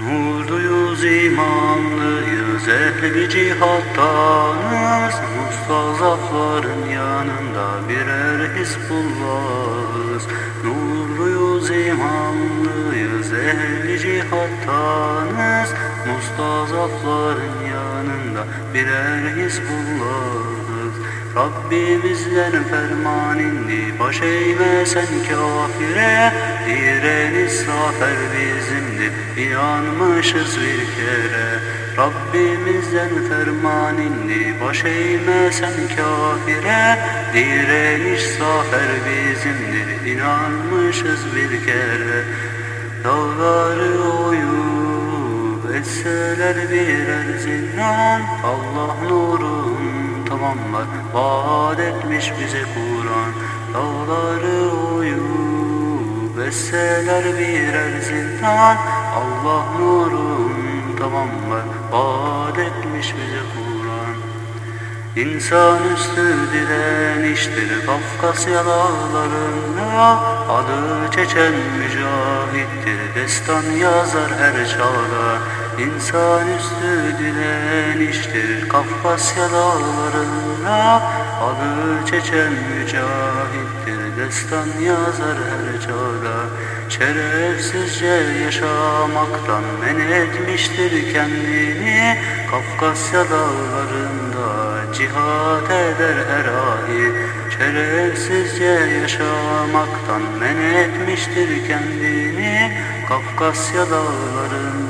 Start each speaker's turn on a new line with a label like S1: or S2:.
S1: Nurluyuz imanlıyız ehli cihattanız. Mustazafların yanında birer Hizbullahız. Nurluyuz imanlıyız ehli cihattanız. Mustazafların yanında birer Hizbullahız Rabbimizden ferman indi Baş eğmesen kafire Direniş zafer bizimdir İnanmışız bir kere. Rabbimizden ferman indi Baş eğmesen kafire Direniş zafer bizimdir İnanmışız bir kere. Dağları oyup etseler birer zindan Allah nurun tamamlar Vaat etmiş bize Kur'an. Dağları oyup etseler birer zindan. Allah nurun tamamlar Vaat etmiş bize Kur'an. İnsanüstü direniştir Kafkasya dağlarında. Adı Çeçen mücahittir Destan yazar her çağda İnsanüstü direniştir Kafkasya dağlarında. Adı Çeçen mücahittir Destan yazar her çağda. Şerefsizce yaşamaktan men etmiştir kendini. Kafkasya dağlarında cihat eder her ahi. Şerefsizce yaşamaktan men etmiştir kendini. Kafkasya dağlarında